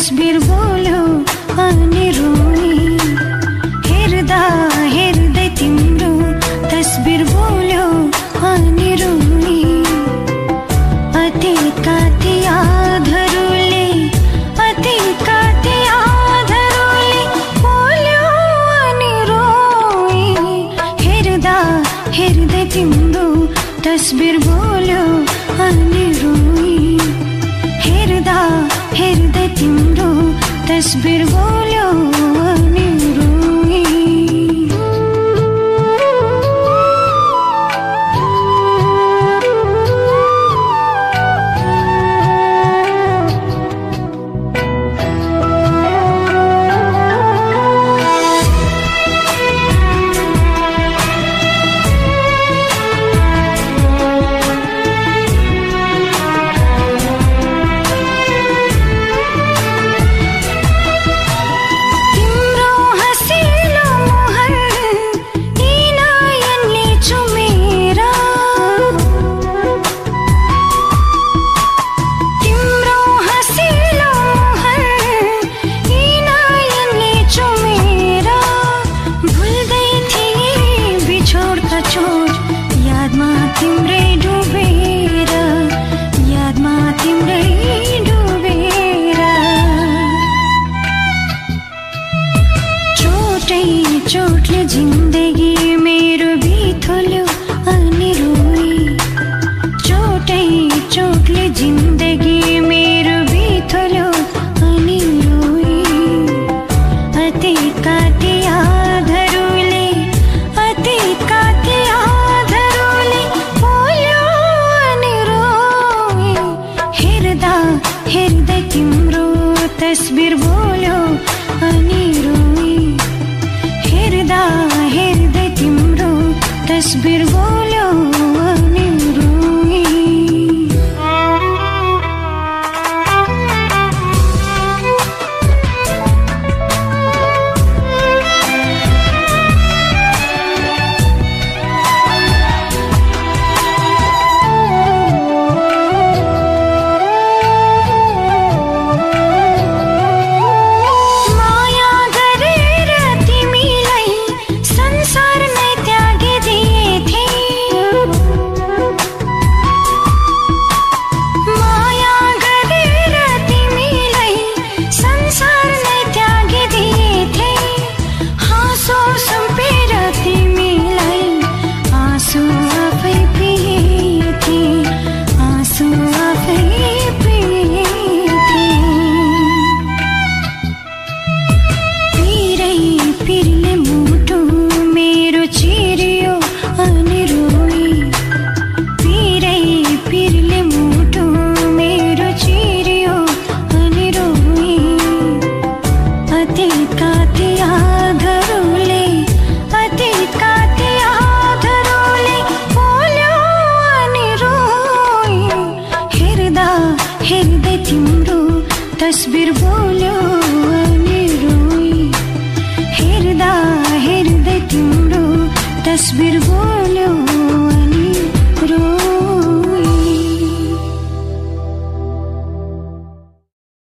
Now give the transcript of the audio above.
तस्बिर बोलो अनि रोनी हेर्दा हेर्दै तिम्रो। तस्बिर बोलो अनि रोनी अति काति आधरुले अति काति आधरुले बोल्यो अनि रोनी हेर्दा हेर्दै तिम्रो तस्बिर बोलो अनि virgules. जिन्दगी मेरो बिथोल्यो अनि रोई चोटै चोटले जिन्दगी मेरो बिथोल्यो अनि रोई अतीतका ती यादहरूले अतीतका ती यादहरूले बोल्यो अनि रोई हेर्दा तस्बिर बोल्यो अनि रोई हेर्दा तिम्रो तस्बिर बोल्यो तिम्रो तस्बिर बोल्यो आउने रोई। हेर्दा हेर्दै तिम्रो तस्बिर बोल्यो।